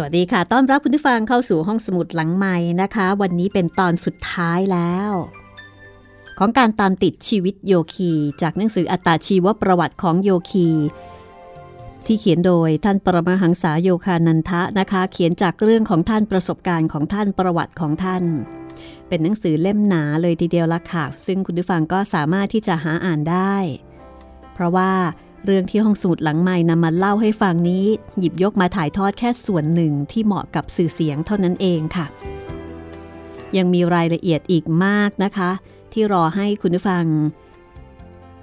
สวัสดีค่ะ ต้อนรับคุณผู้ฟังเข้าสู่ห้องสมุดหลังใหม่นะคะ วันนี้เป็นตอนสุดท้ายแล้ว ของการตามติดชีวิตโยคี จากหนังสืออัตตาชีวประวัติของโยคี ที่เขียนโดยท่านปรมาหังษาโยคานันทะนะคะ เขียนจากเรื่องของท่านประสบการณ์ของท่านประวัติของท่าน เป็นหนังสือเล่มหนาเลยทีเดียวละค่ะ ซึ่งคุณผู้ฟังก็สามารถที่จะหาอ่านได้ เพราะว่า เรื่องที่ห้องสมุดหลังใหม่นำมาเล่าให้ฟังนี้ หยิบยกมาถ่ายทอดแค่ส่วนหนึ่งที่เหมาะกับสื่อเสียงเท่านั้นเองค่ะ ยังมีรายละเอียดอีกมากนะคะ ที่รอให้คุณผู้ฟัง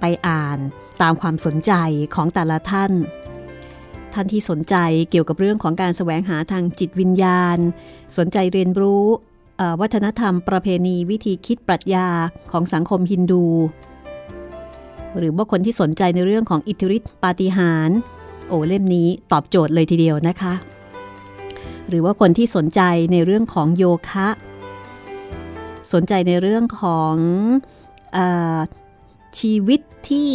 ไปอ่านตามความสนใจของแต่ละท่าน ท่านที่สนใจเกี่ยวกับเรื่องของการแสวงหาทางจิตวิญญาณ สนใจเรียนรู้วัฒนธรรมประเพณีวิธีคิดปรัชญาของสังคมฮินดู หรือว่าคนที่สนใจในเรื่องของอิทธิฤทธิปาฏิหาริย์โอ้เล่มนี้ตอบโจทย์เลยทีเดียวนะคะ หรือว่าคนที่สนใจในเรื่องของโยคะ สนใจในเรื่องของอชีวิตที่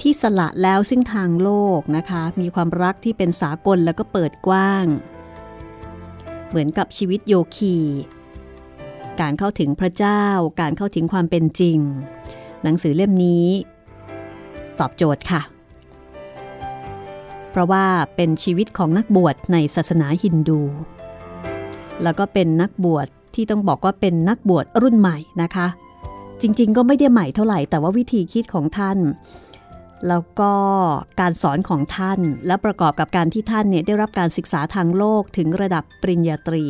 ที่สละแล้วซึ่งทางโลกนะคะ มีความรักที่เป็นสากลแล้วก็เปิดกว้าง เหมือนกับชีวิตโยคี การเข้าถึงพระเจ้า การเข้าถึงความเป็นจริง หนังสือเล่มนี้ ตอบโจทย์ค่ะ เพราะว่าเป็นชีวิตของนักบวชในศาสนาฮินดู แล้วก็เป็นนักบวชที่ต้องบอกว่าเป็นนักบวชรุ่นใหม่นะคะ จริงๆ ก็ไม่ได้ใหม่เท่าไหร่ แต่ว่าวิธีคิดของท่าน แล้วก็การสอนของท่าน และประกอบกับการที่ท่านเนี่ยได้รับการศึกษาทางโลกถึงระดับปริญญาตรี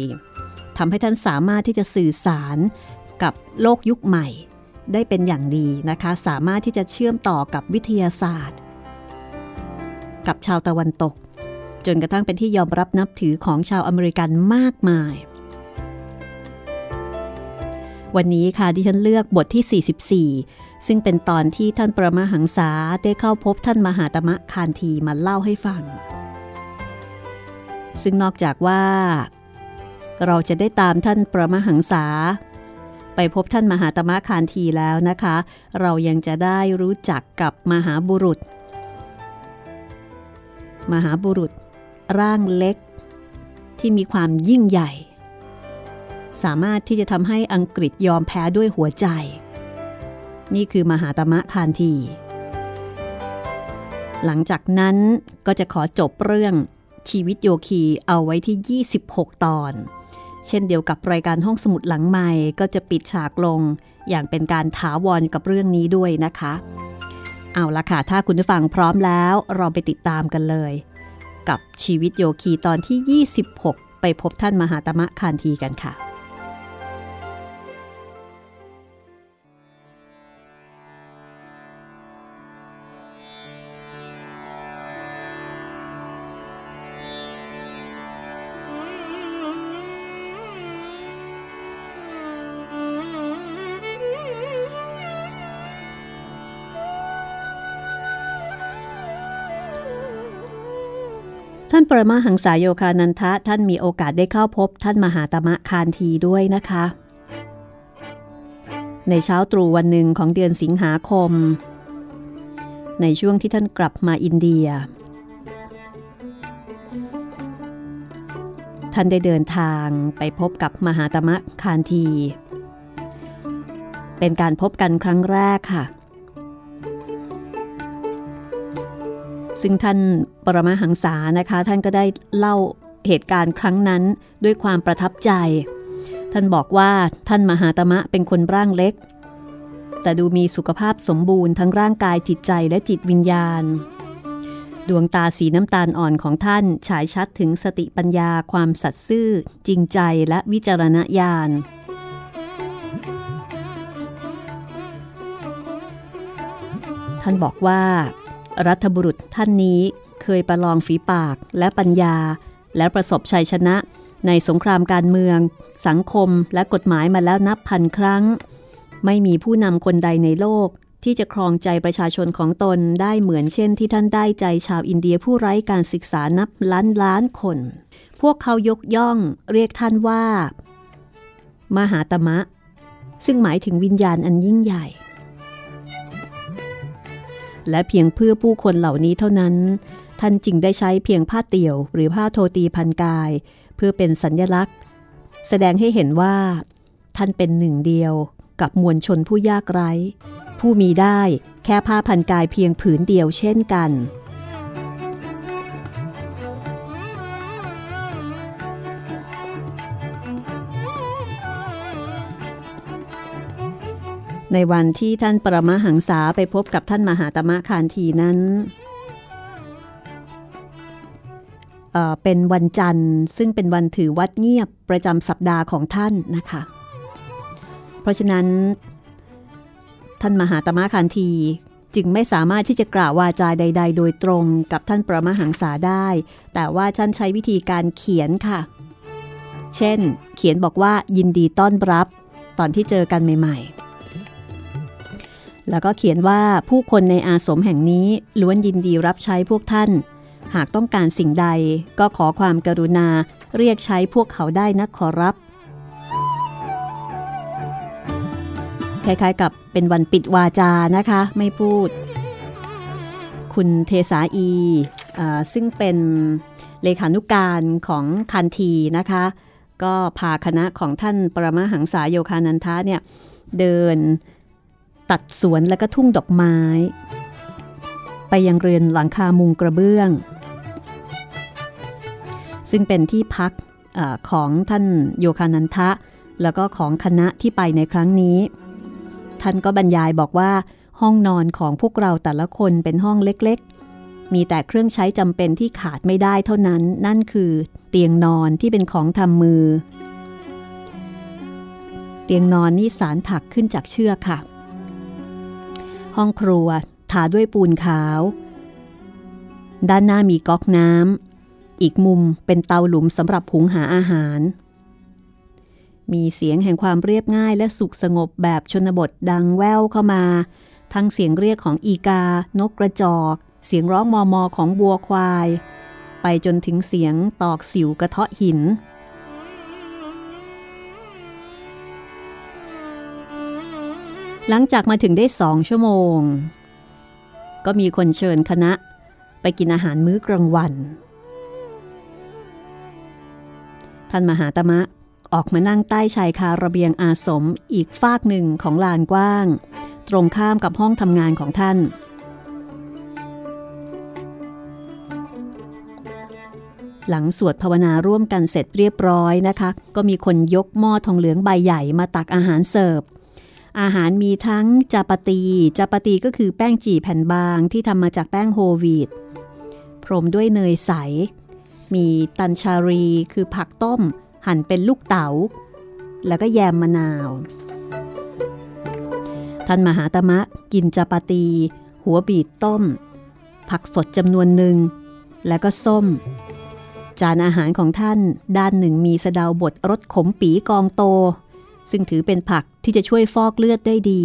ทำให้ท่านสามารถที่จะสื่อสารกับโลกยุคใหม่ ได้เป็นอย่างดีนะคะ สามารถที่จะเชื่อมต่อกับวิทยาศาสตร์ กับชาวตะวันตก จนกระทั่งเป็นที่ยอมรับนับถือของชาวอเมริกันมากมาย วันนี้ค่ะที่ฉันเลือกบทที่ 44 ซึ่งเป็นตอนที่ท่านประมาหังษาได้เข้าพบท่านมหาตมะคานทีมาเล่าให้ฟัง ซึ่งนอกจากว่า เราจะได้ตามท่านประมาหังษา ไปพบท่านมหาตมะคานทีแล้วนะคะ เรายังจะได้รู้จักกับมหาบุรุษ มหาบุรุษ ร่างเล็ก ที่มีความยิ่งใหญ่ สามารถที่จะทำให้อังกฤษยอมแพ้ด้วยหัวใจ นี่คือมหาตมะคานทีหลังจากนั้นก็จะขอจบเรื่องชีวิตโยคีเอาไว้ที่ 26 ตอน เช่นเดียวกับรายการห้องสมุดหลังใหม่ก็จะปิดฉากลง อย่างเป็นการถาวรกับเรื่องนี้ด้วยนะคะ เอาละค่ะ ถ้าคุณผู้ฟังพร้อมแล้วเราไปติดตามกันเลย กับชีวิตโยคีตอนที่ 26 ไปพบท่านมหาตมะคานทีกันค่ะ ปรมาหังษายโยคานันทะท่านมีโอกาสได้เข้าพบท่านมหาตมะคานทีด้วยนะคะ ในเช้าตรู่วันหนึ่งของเดือนสิงหาคม ในช่วงที่ท่านกลับมาอินเดีย ท่านได้เดินทางไปพบกับมหาตมะคานที เป็นการพบกันครั้งแรกค่ะ ซึ่งท่านปรมาหังษานะคะ ท่านก็ได้เล่าเหตุการณ์ครั้งนั้นด้วยความประทับใจ ท่านบอกว่าท่านมหาตมะเป็นคนร่างเล็ก แต่ดูมีสุขภาพสมบูรณ์ทั้งร่างกายจิตใจและจิตวิญญาณ ดวงตาสีน้ำตาลอ่อนของท่านฉายชัดถึงสติปัญญาความสัตย์ซื่อ จริงใจและวิจารณญาณท่านบอกว่า รัฐบุรุษท่านนี้เคยประลองฝีปากและปัญญา และประสบชัยชนะในสงครามการเมือง สังคมและกฎหมายมาแล้วนับพันครั้ง ไม่มีผู้นำคนใดในโลกที่จะครองใจประชาชนของตนได้เหมือนเช่นที่ท่านได้ใจชาวอินเดียผู้ไร้การศึกษานับล้านล้านคน พวกเขายกย่องเรียกท่านว่า มหาตมะ ซึ่งหมายถึงวิญญาณอันยิ่งใหญ่ และเพียงเพื่อผู้คนเหล่านี้เท่านั้น ท่านจึงได้ใช้เพียงผ้าเตี่ยว หรือผ้าโทตีพันกาย เพื่อเป็นสัญญลักษณ์ แสดงให้เห็นว่า ท่านเป็นหนึ่งเดียวกับมวลชนผู้ยากไร้ ผู้มีได้แค่ผ้าพันกายเพียงผืนเดียวเช่นกัน ในวันที่ท่านปรมาหังษาไปพบกับท่านมหาตมะคานทีนั้นเเป็นวันจันทร์ ซึ่งเป็นวันถือวัดเงียบประจำสัปดาห์ของท่านนะคะ เพราะฉะนั้น ท่านมหาตมะคานทีจึงไม่สามารถที่จะกล่าววาจาใด ๆ โดยตรงกับท่านปรมาหังษาได้ แต่ว่าท่านใช้วิธีการเขียนค่ะ เช่น เขียนบอกว่ายินดีต้อนรับ ตอนที่เจอกันใหม่ ๆ แล้วก็เขียนว่าผู้คนในอาสมแห่งนี้ล้วนยินดีรับใช้พวกท่าน หากต้องการสิ่งใดก็ขอความกรุณาเรียกใช้พวกเขาได้นะขอรับ คล้ายๆกับเป็นวันปิดวาจานะคะ ไม่พูด คุณเทสาอีอซึ่งเป็นเลขานุการของคันทีนะคะ ก็พาคณะของท่านปรมาหังษาโยคานันทะเนี่ยเดิน ตัดสวนและก็ทุ่งดอกไม้ ไปยังเรือนหลังคามุงกระเบื้อง ซึ่งเป็นที่พักอของท่านโยคานันทะ แล้วก็ของคณะที่ไปในครั้งนี้ ท่านก็บรรยายบอกว่าห้องนอนของพวกเราแต่ละคนเป็นห้องเล็กๆ มีแต่เครื่องใช้จำเป็นที่ขาดไม่ได้เท่านั้น นั่นคือเตียงนอนที่เป็นของทำมือ เตียงนอนนี่สารถักขึ้นจากเชือกค่ะ ห้องครัวทาด้วยปูนขาว ด้านหน้ามีก๊อกน้ำ อีกมุมเป็นเตาหลุมสำหรับหุงหาอาหาร มีเสียงแห่งความเรียบง่ายและสุขสงบแบบชนบทดังแว่วเข้ามา ทั้งเสียงเรียกของอีกา นกกระจอก เสียงร้องมอมอของบัวควาย ไปจนถึงเสียงตอกสิวกระเทาะหิน หลังจากมาถึงได้สองชั่วโมง ก็มีคนเชิญคณะไปกินอาหารมื้อกลางวัน ท่านมหาตมะออกมานั่งใต้ชายคาระเบียงอาสมอีกฟากหนึ่งของลานกว้าง ตรงข้ามกับห้องทำงานของท่าน หลังสวดภาวนาร่วมกันเสร็จเรียบร้อยนะคะ ก็มีคนยกหม้อทองเหลืองใบใหญ่มาตักอาหารเสิร์ฟ อาหารมีทั้งจาปาตีจาปาตีก็คือแป้งจี่แผ่นบางที่ทำมาจากแป้งโฮวีตพรมด้วยเนยใส มีตันชารีคือผักต้ม หั่นเป็นลูกเตา๋า แล้วก็แยมมะนาว ท่านมหาตมะกินจาปาตี หัวบีดต้ม ผักสดจำนวนหนึ่ง แล้วก็ส้ม จานอาหารของท่านด้านหนึ่งมีสะเดาบดรสขมปีกองโต ซึ่งถือเป็นผัก ที่จะช่วยฟอกเลือดได้ดี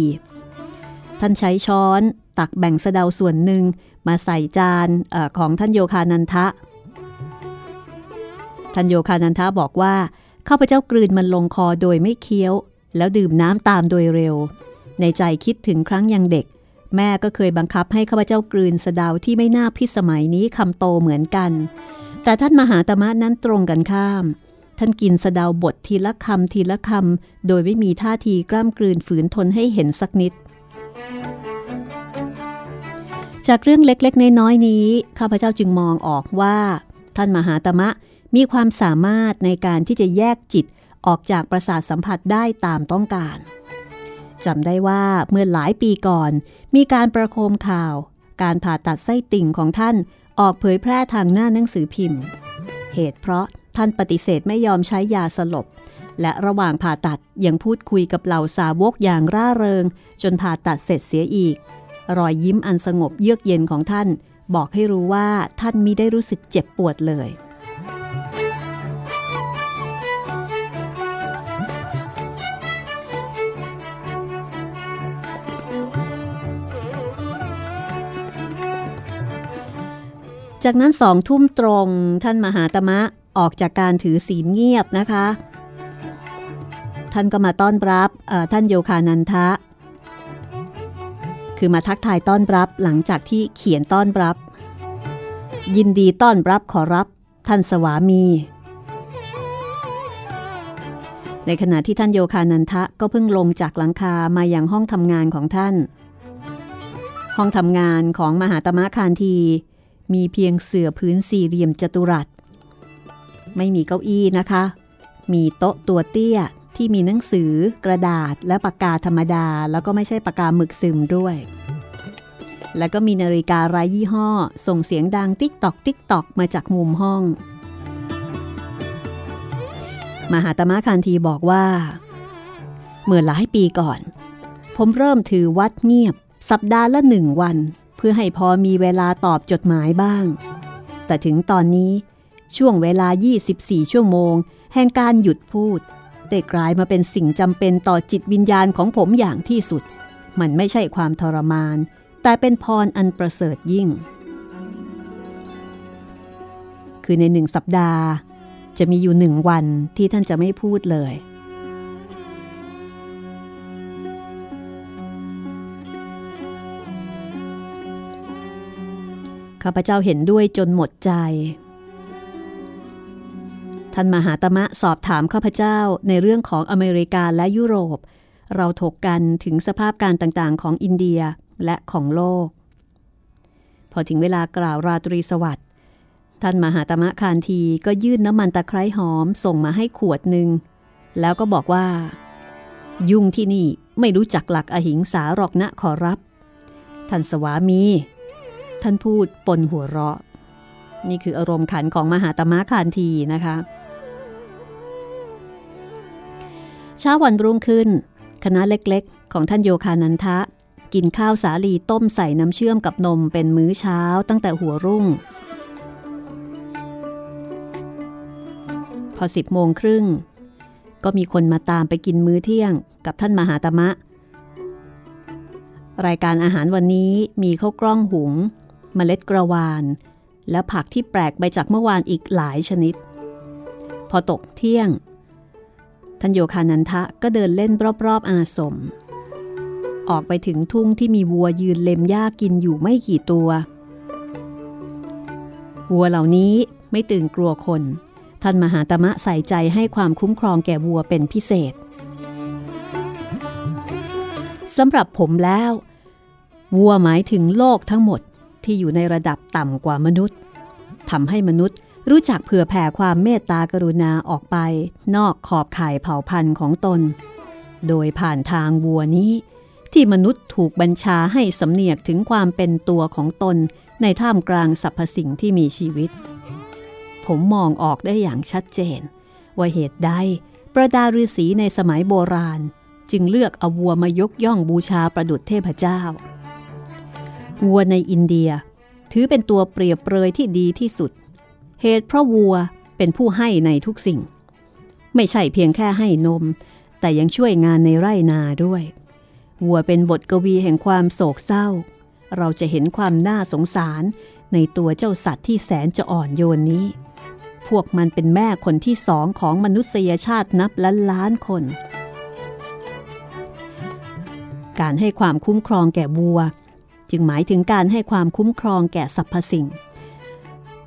ท่านใช้ช้อน ตักแบ่งสะเดาส่วนหนึ่งมาใส่จานอของท่านโยคานันทะ ท่านโยคานันทะบอกว่าข้าพเจ้ากลืนมันลงคอโดยไม่เคี้ยว แล้วดื่มน้ำตามโดยเร็ว ในใจคิดถึงครั้งยังเด็ก แม่ก็เคยบังคับให้ข้าพเจ้ากลืนสะเดาที่ไม่น่าพิสมัยนี้คำโตเหมือนกัน แต่ท่านมหาตมะนั้นตรงกันข้าม ท่านกินสะดาวบททีละคำทีละคำโดยไม่มีท่าทีกล้ามกลืนฝืนทนให้เห็นสักนิด จากเรื่องเล็กๆ น้อยๆนี้ ข้าพเจ้าจึงมองออกว่า ท่านมหาตมะมีความสามารถในการที่จะแยกจิตออกจากประสาทสัมผัสได้ตามต้องการจำได้ว่าเมื่อหลายปีก่อน มีการประโคมข่าว การผ่าตัดไส้ติ่งของท่านออกเผยแพร่ทางหน้าหนังสือพิมพ์ เหตุเพราะ ท่านปฏิเสธไม่ยอมใช้ยาสลบ และระหว่างผ่าตัดยังพูดคุยกับเหล่าสาวกอย่างร่าเริง จนผ่าตัดเสร็จเสียอีก รอยยิ้มอันสงบเยือกเย็นของท่าน บอกให้รู้ว่าท่านมิได้รู้สึกเจ็บปวดเลยจากนั้นสองทุ่มตรงท่านมหาตมะ ออกจากการถือศีลเงียบนะคะ ท่านก็มาต้อนรับท่านโยคานันทะ คือมาทักทายต้อนรับหลังจากที่เขียนต้อนรับ ยินดีต้อนรับขอรับท่านสวามี ในขณะที่ท่านโยคานันทะก็เพิ่งลงจากหลังคามาอย่างห้องทำงานของท่าน ห้องทำงานของมหาตมะคานทีมีเพียงเสื่อพื้นสี่เหลี่ยมจัตุรัส ไม่มีเก้าอี้นะคะ มีโต๊ะตัวเตี้ยที่มีหนังสือกระดาษและปากกาธรรมดา แล้วก็ไม่ใช่ปากกาหมึกซึมด้วย แล้วก็มีนาฬิกาไร้ยี่ห้อ ส่งเสียงดังติ๊กตอกติ๊กตอกมาจากมุมห้อง มหาตมะคานทีบอกว่า เมื่อหลายปีก่อน ผมเริ่มถือวัดเงียบ สัปดาห์ละหนึ่งวัน เพื่อให้พอมีเวลาตอบจดหมายบ้าง แต่ถึงตอนนี้ ช่วงเวลา 24 ชั่วโมง แห่งการหยุดพูดได้กลายมาเป็นสิ่งจำเป็นต่อจิตวิญญาณของผมอย่างที่สุด มันไม่ใช่ความทรมาน แต่เป็นพรอันประเสริฐยิ่ง คือในหนึ่งสัปดาห์ จะมีอยู่หนึ่งวันที่ท่านจะไม่พูดเลย ข้าพเจ้าเห็นด้วยจนหมดใจ ท่านมหาตมะสอบถามข้าพเจ้าในเรื่องของอเมริกาและยุโรป เราถกกันถึงสภาพการต่างๆ ของอินเดียและของโลก พอถึงเวลากล่าวราตรีสวัสดิ์ท่านมหาตมะคานทีก็ยื่นน้ำมันตะไคร้หอมส่งมาให้ขวดหนึ่ง แล้วก็บอกว่า ยุ่งที่นี่ไม่รู้จักหลักอหิงสาหรอกนะขอรับ ท่านสวามี ท่านพูดปนหัวเราะ นี่คืออารมณ์ขันของมหาตมะคานทีนะคะ ชช้าวันรุ่งขึ้น คณะเล็กๆ ของท่านโยคานันทะ กินข้าวสาลีต้มใส่น้ำเชื่อมกับนมเป็นมื้อเช้าตั้งแต่หัวรุ่ง พอสิบโมงครึ่ง ก็มีคนมาตามไปกินมื้อเที่ยงกับท่านมหาตมะ รายการอาหารวันนี้มีข้าวกล้องหุงเมล็ดกระวาน และผักที่แปลกไปจากเมื่อวานอีกหลายชนิด พอตกเที่ยง ท่านโยคานันทะก็เดินเล่นรอบๆอาสม ออกไปถึงทุ่งที่มีวัวยืนเล็มหญ้ากินอยู่ไม่กี่ตัว วัวเหล่านี้ไม่ตื่นกลัวคน ท่านมหาตมะใส่ใจให้ความคุ้มครองแก่วัวเป็นพิเศษสำหรับผมแล้ว วัวหมายถึงโลกทั้งหมดที่อยู่ในระดับต่ำกว่ามนุษย์ทำให้มนุษย์ รู้จักเผื่อแผ่ความเมตตากรุณาออกไป นอกขอบข่ายเผ่าพันธุ์ของตน โดยผ่านทางวัวนี้ ที่มนุษย์ถูกบัญชาให้สำเนียกถึงความเป็นตัวของตนในท่ามกลางสรรพสิ่งที่มีชีวิต ผมมองออกได้อย่างชัดเจน ว่าเหตุใดประดาฤาษีในสมัยโบราณ จึงเลือกเอาวัวมายกย่องบูชาประดุจเทพเจ้า วัวในอินเดีย ถือเป็นตัวเปรียบเปรยที่ดีที่สุด เหตุเพราะวัวเป็นผู้ให้ในทุกสิ่ง ไม่ใช่เพียงแค่ให้นม แต่ยังช่วยงานในไร่นาด้วย วัวเป็นบทกวีแห่งความโศกเศร้า เราจะเห็นความน่าสงสารในตัวเจ้าสัตว์ที่แสนจะอ่อนโยนนี้ พวกมันเป็นแม่คนที่สองของมนุษยชาตินับล้านล้านคน การให้ความคุ้มครองแก่วัว จึงหมายถึงการให้ความคุ้มครองแก่สรรพสิ่ง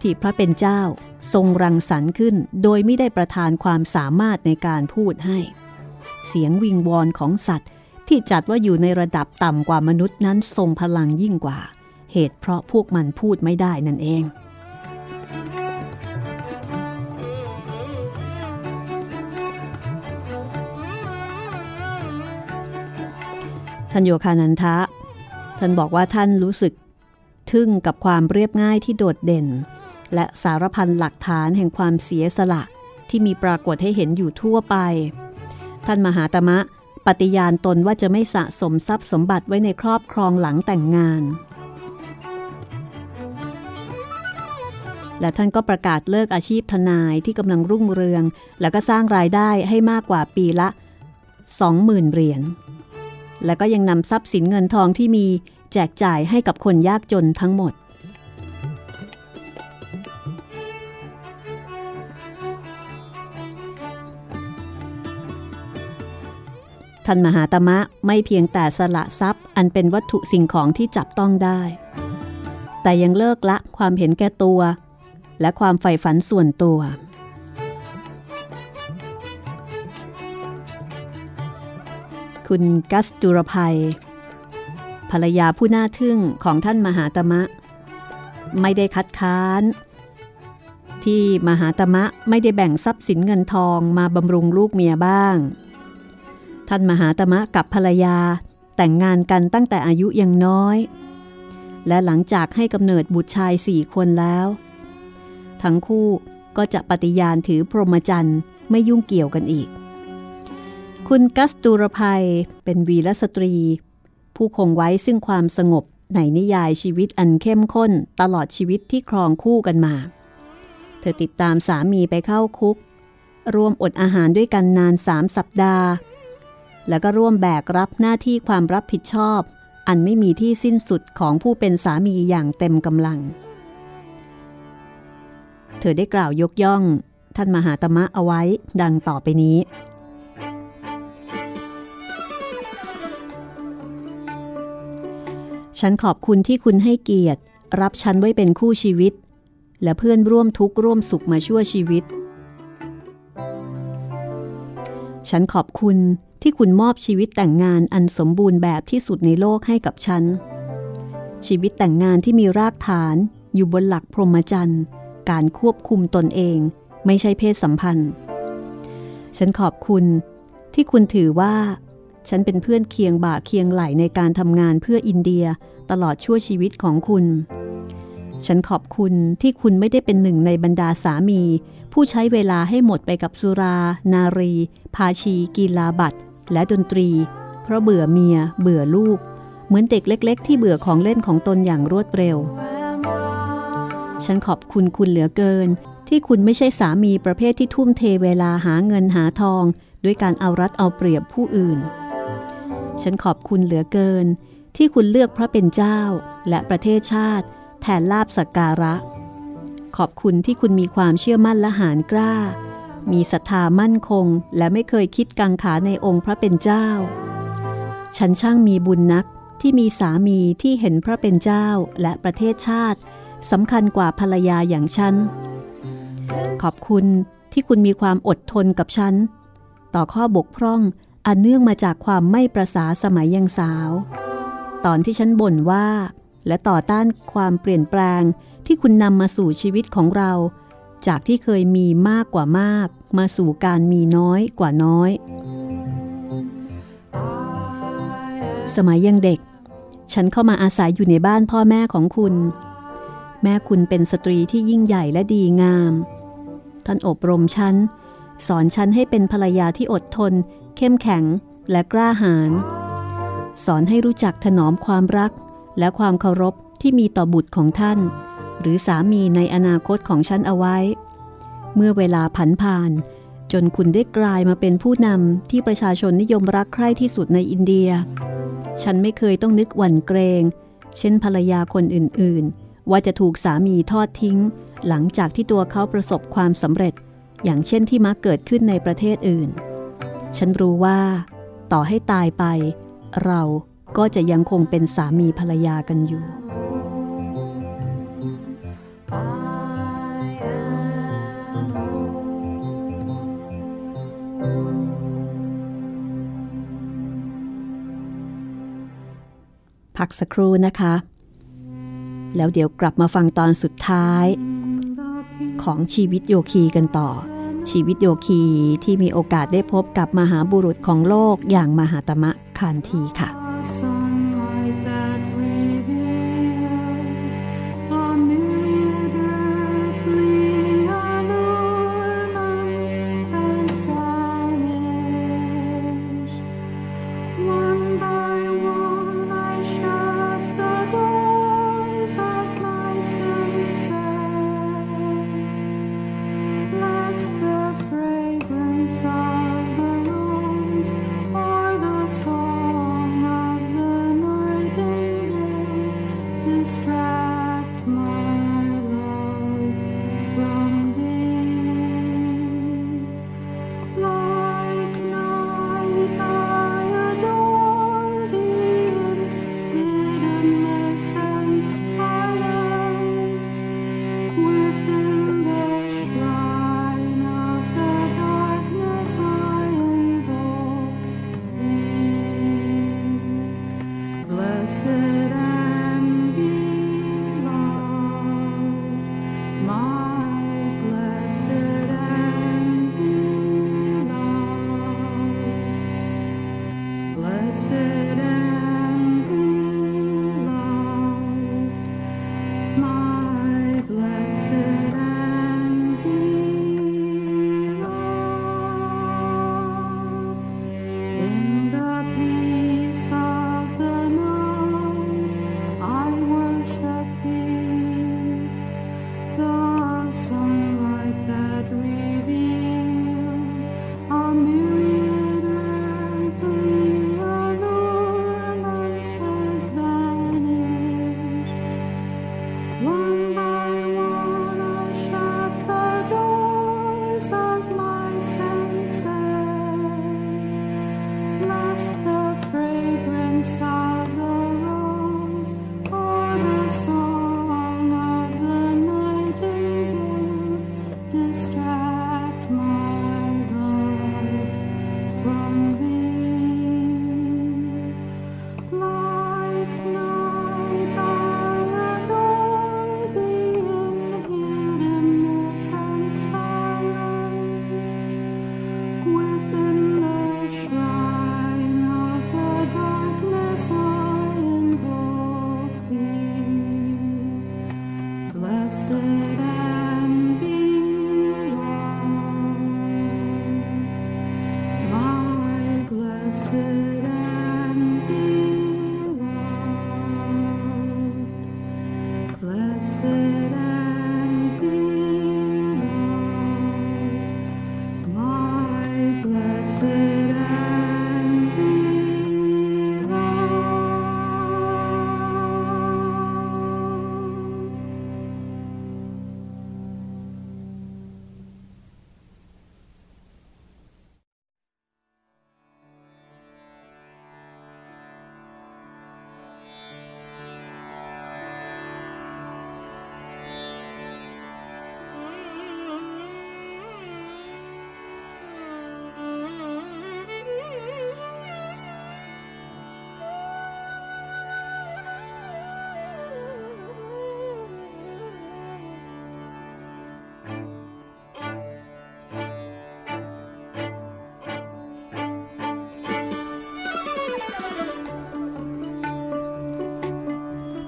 ที่พระเป็นเจ้าทรงรังสรรค์ขึ้นโดยไม่ได้ประทานความสามารถในการพูดให้ เสียงวิงวอนของสัตว์ที่จัดว่าอยู่ในระดับต่ำกว่ามนุษย์นั้นทรงพลังยิ่งกว่า เหตุเพราะพวกมันพูดไม่ได้นั่นเอง ท่านโยคานันทะ ท่านบอกว่าท่านรู้สึก ทึ่งกับความเรียบง่ายที่โดดเด่น และสารพันหลักฐานแห่งความเสียสละที่มีปรากฏให้เห็นอยู่ทั่วไป ท่านมหาตมะ ปฏิญาณตนว่าจะไม่สะสมทรัพย์สมบัติไว้ในครอบครองหลังแต่งงาน และท่านก็ประกาศเลิกอาชีพทนายที่กำลังรุ่งเรือง แล้วก็สร้างรายได้ให้มากกว่าปีละ 20,000 เหรียญ และก็ยังนำทรัพย์สินเงินทองที่มีแจกจ่ายให้กับคนยากจนทั้งหมด ท่านมหาตมะไม่เพียงแต่สละทรัพย์ อันเป็นวัตถุสิ่งของที่จับต้องได้ แต่ยังเลิกละความเห็นแก่ตัว และความใฝ่ฝันส่วนตัว คุณกัสจุรภัย ภรรยาผู้น่าทึ่งของท่านมหาตมะ ไม่ได้คัดค้าน ที่มหาตมะไม่ได้แบ่งทรัพย์สินเงินทองมาบำรุงลูกเมียบ้าง ท่านมหาตมะกับภรรยาแต่งงานกันตั้งแต่อายุยังน้อย และหลังจากให้กำเนิดบุตรชายสี่คนแล้ว ทั้งคู่ก็จะปฏิญาณถือพรหมจรรย์ไม่ยุ่งเกี่ยวกันอีก คุณกัสตูรภัยเป็นวีรสตรี ผู้คงไว้ซึ่งความสงบในนิยายชีวิตอันเข้มข้นตลอดชีวิตที่ครองคู่กันมา เธอติดตามสามีไปเข้าคุก ร่วมอดอาหารด้วยกันนานสามสัปดาห์ แล้วก็ร่วมแบกรับหน้าที่ความรับผิดชอบ อันไม่มีที่สิ้นสุดของผู้เป็นสามีอย่างเต็มกำลัง เธอได้กล่าวยกย่อง ท่านมหาตมะเอาไว้ดังต่อไปนี้ฉันขอบคุณที่คุณให้เกียรติ รับฉันไว้เป็นคู่ชีวิต และเพื่อนร่วมทุกข์ร่วมสุขมาชั่วชีวิต ฉันขอบคุณ ที่คุณมอบชีวิตแต่งงานอันสมบูรณ์แบบที่สุดในโลกให้กับฉัน ชีวิตแต่งงานที่มีรากฐานอยู่บนหลักพรหมจรรย์ การควบคุมตนเอง ไม่ใช่เพศสัมพันธ์ ฉันขอบคุณที่คุณถือว่า ฉันเป็นเพื่อนเคียงบ่าเคียงไหลในการทำงานเพื่ออินเดียตลอดชั่วชีวิตของคุณ ฉันขอบคุณที่คุณไม่ได้เป็นหนึ่งในบรรดาสามี ผู้ใช้เวลาให้หมดไปกับสุรา นารี ภาชี กีฬาบัตร และดนตรี เพราะเบื่อเมีย เบื่อลูก เหมือนเด็กเล็ก ๆ ที่เบื่อของเล่นของตนอย่างรวดเร็ว ฉันขอบคุณคุณเหลือเกิน ที่คุณไม่ใช่สามีประเภทที่ทุ่มเทเวลาหาเงินหาทอง ด้วยการเอารัดเอาเปรียบผู้อื่น ฉันขอบคุณเหลือเกิน ที่คุณเลือกพระเป็นเจ้า และประเทศชาติ แทนลาบสักการะ ขอบคุณที่คุณมีความเชื่อมั่นและหารกล้า มีศรัทธามั่นคงและไม่เคยคิดกังขาในองค์พระเป็นเจ้า ฉันช่างมีบุญนักที่มีสามีที่เห็นพระเป็นเจ้าและประเทศชาติสำคัญกว่าภรรยาอย่างฉัน ขอบคุณที่คุณมีความอดทนกับฉัน ต่อข้อบกพร่องอันเนื่องมาจากความไม่ประสาสมัยยังสาว ตอนที่ฉันบ่นว่า และต่อต้านความเปลี่ยนแปลงที่คุณนำมาสู่ชีวิตของเรา จากที่เคยมีมากกว่ามาก มาสู่การมีน้อยกว่าน้อย สมัยยังเด็ก ฉันเข้ามาอาศัยอยู่ในบ้านพ่อแม่ของคุณ แม่คุณเป็นสตรีที่ยิ่งใหญ่และดีงาม ท่านอบรมฉัน สอนฉันให้เป็นภรรยาที่อดทน เข้มแข็งและกล้าหาญสอนให้รู้จักถนอมความรักและความเคารพที่มีต่อบุตรของท่าน หรือสามีในอนาคตของฉันเอาไว้ เมื่อเวลาผันผ่าน จนคุณได้กลายมาเป็นผู้นำที่ประชาชนนิยมรักใคร่ที่สุดในอินเดีย ฉันไม่เคยต้องนึกหวั่นเกรง เช่นภรรยาคนอื่นๆ ว่าจะถูกสามีทอดทิ้ง หลังจากที่ตัวเขาประสบความสำเร็จ อย่างเช่นที่มักเกิดขึ้นในประเทศอื่น ฉันรู้ว่า ต่อให้ตายไป เราก็จะยังคงเป็นสามีภรรยากันอยู่ พักสักครู่นะคะ แล้วเดี๋ยวกลับมาฟังตอนสุดท้าย ของชีวิตโยคีกันต่อ ชีวิตโยคีที่มีโอกาสได้พบกับมหาบุรุษของโลกอย่างมหาตมะคานทีค่ะ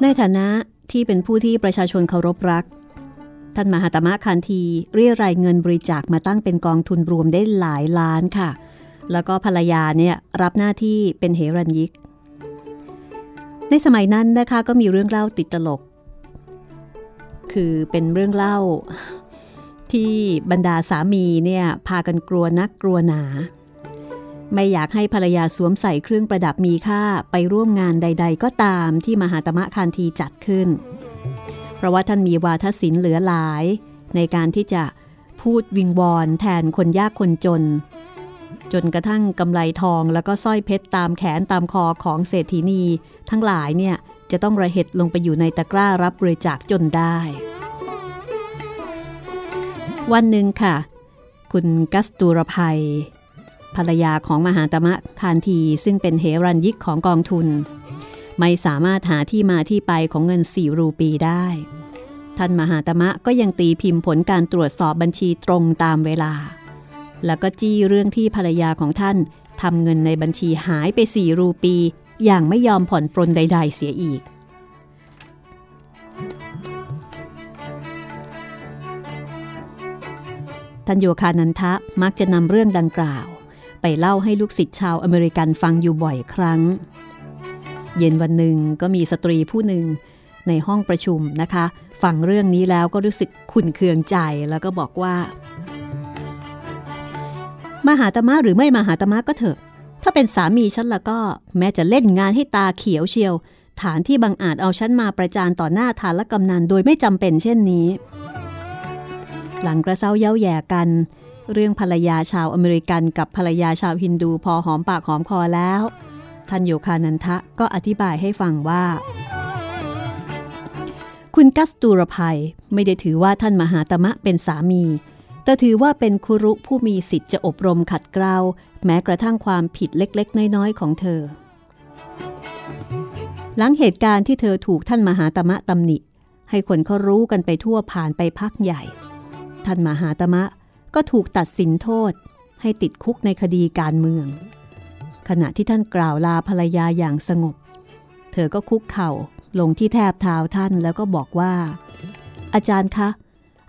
ในฐานะที่เป็นผู้ที่ประชาชนเคารพรัก ท่านมหาตมะคันทีเรียรายเงินบริจาคมาตั้งเป็นกองทุนรวมได้หลายล้านค่ะ แล้วก็ภรรยาเนี่ยรับหน้าที่เป็นเหรัญยิก ในสมัยนั้นนะคะก็มีเรื่องเล่าติดตลก คือเป็นเรื่องเล่าที่บรรดาสามีเนี่ยพากันกลัวนักกลัวหนา ไม่อยากให้ภรรยาสวมใส่เครื่องประดับมีค่าไปร่วมงานใด ๆ ก็ตามที่มหาตมะคานทีจัดขึ้น เพราะว่าท่านมีวาทศิลป์เหลือหลาย ในการที่จะพูดวิงวอนแทนคนยากคนจน จนกระทั่งกำไลทองแล้วก็สร้อยเพชรตามแขนตามคอของเศรษฐีนีทั้งหลายเนี่ยจะต้องระเหตุลงไปอยู่ในตะกร้ารับบริจาคจนได้ วันหนึ่งค่ะ คุณกัสตูรภัย ภรรยาของมหาตมะคานทีซึ่งเป็นเหรัญยิกของกองทุน ไม่สามารถหาที่มาที่ไปของเงิน4รูปีได้ ท่านมหาตมะก็ยังตีพิมพ์ผลการตรวจสอบบัญชีตรงตามเวลา แล้วก็จี้เรื่องที่ภรรยาของท่านทำเงินในบัญชีหายไป4รูปี อย่างไม่ยอมผ่อนปรนใด ๆ เสียอีกท่านโยคานันทะมักจะนำเรื่องดังกล่าว ไปเล่าให้ลูกศิษย์ชาวอเมริกันฟังอยู่บ่อยครั้ง เย็นวันหนึ่งก็มีสตรีผู้หนึ่งในห้องประชุมนะคะ ฟังเรื่องนี้แล้วก็รู้สึกขุนเคืองใจแล้วก็บอกว่า มหาตมะหรือไม่มหาตมะก็เถอะ ถ้าเป็นสามีฉันแล้วก็แม้จะเล่นงานให้ตาเขียวเชียว ฐานที่บังอาจเอาฉันมาประจานต่อหน้าทานและกำนันโดยไม่จำเป็นเช่นนี้ หลังกระเซ้าเย้าแย่กัน เรื่องภรรยาชาวอเมริกันกับภรรยาชาวฮินดูพอหอมปากหอมคอแล้ว ท่านโยคานันทะก็อธิบายให้ฟังว่า คุณกัสตูรภัยไม่ได้ถือว่าท่านมหาตมะเป็นสามี แต่ถือว่าเป็นคุรุผู้มีสิทธิ์จะอบรมขัดเกลาแม้กระทั่งความผิดเล็กๆ น้อยๆ ของเธอ หลังเหตุการณ์ที่เธอถูกท่านมหาตมะตำหนิ ให้คนเขารู้กันไปทั่วผ่านไปพักใหญ่ ท่านมหาตมะ ก็ถูกตัดสินโทษให้ติดคุกในคดีการเมือง ขณะที่ท่านกล่าวลาภรรยาอย่างสงบ เธอก็คุกเข่าลงที่แทบเท้าท่านแล้วก็บอกว่า อาจารย์คะ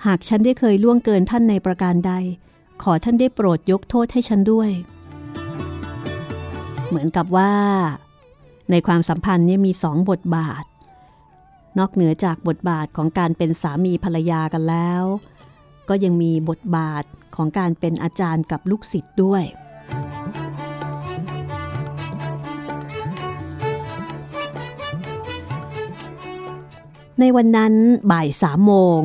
หากฉันได้เคยล่วงเกินท่านในประการใด ขอท่านได้โปรดยกโทษให้ฉันด้วย เหมือนกับว่า ในความสัมพันธ์นี่มีสองบทบาท นอกเหนือจากบทบาทของการเป็นสามีภรรยากันแล้ว ก็ยังมีบทบาทของการเป็นอาจารย์กับลูกศิษย์ด้วย ในวันนั้นบ่ายสามโมง